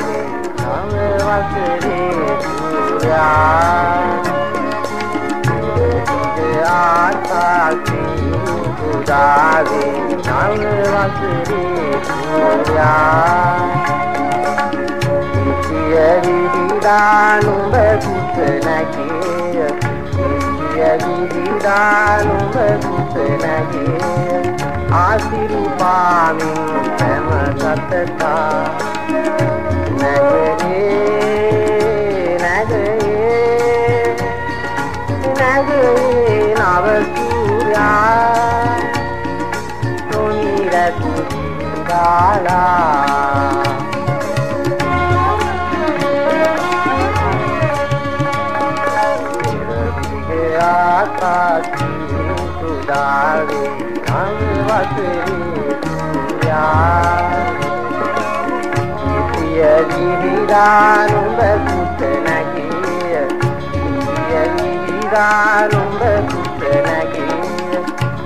වගේ නව වසරේ සූර්යා ආකාශී උදාවේ නව වසරේ සූර්යා සියලි දිදානුඹ කුත නැගිය සියලි දිදානුඹ කුත නැගිය ආශිර්වාමින් හැම සතකා ගාලා ආකාශී සුදාවේ නම් වසරේ සූර්යා සිය විවිධානුඹ කුත නැගිය සිය විවිධානුඹ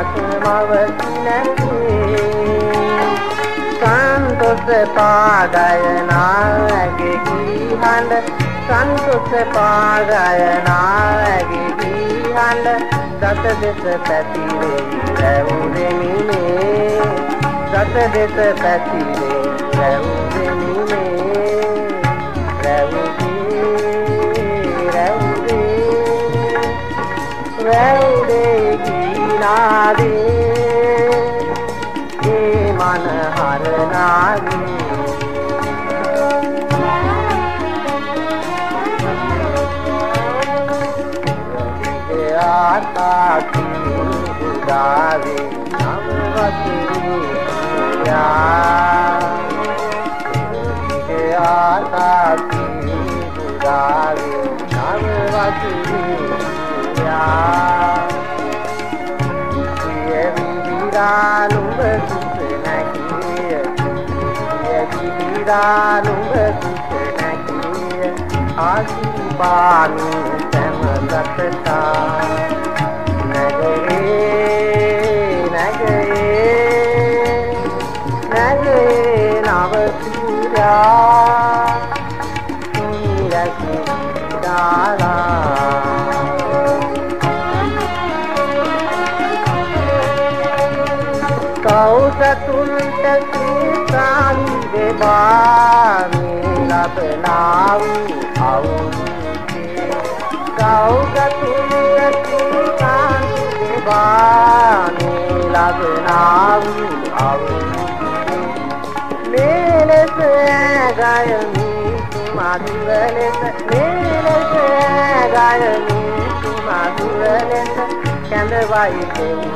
ඉරිනක් මවතිනකේ සන්තොස පාගයනාගේ ගීහඬ සන්තොස පාගයනාගේ ගීහඬ දත දෙස පැතිරේ රැවුදෙමිනේ දත දෙස පැතිරේ රැවුදෙමිනේ රැවුදේ හරනාගේ ආතාකි උදාවේ නමවතී යා ආතාකි උදාවේ නමවතී යා විවිධානුඹ සුත නැකිය ආශිර්වාණි සෑම සතතා නැගේ නැගේ නැගේ නව සූර්යා සුනිරති දාලා කෞසතුන්ට සීතාන්දේ බාමේ ලබනා වූ අවුරුද්දේ කෞසතුන්ට සීතාන්දේ බාමේ ලබනා වූ අවුරුද්දේ මේ ලෙස ගයමි මధుර ලෙස මේ ලෙස ගයමි මధుර ලෙස කැඳවයි දෙවි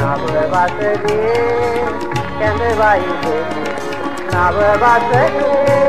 නව වසරේ කැඳවයි දෙවි නව වසරේ